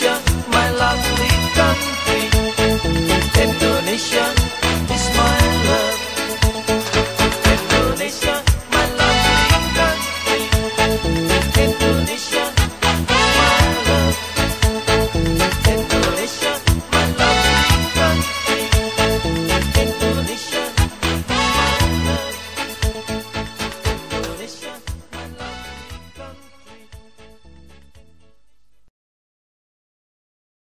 future, my lovely country.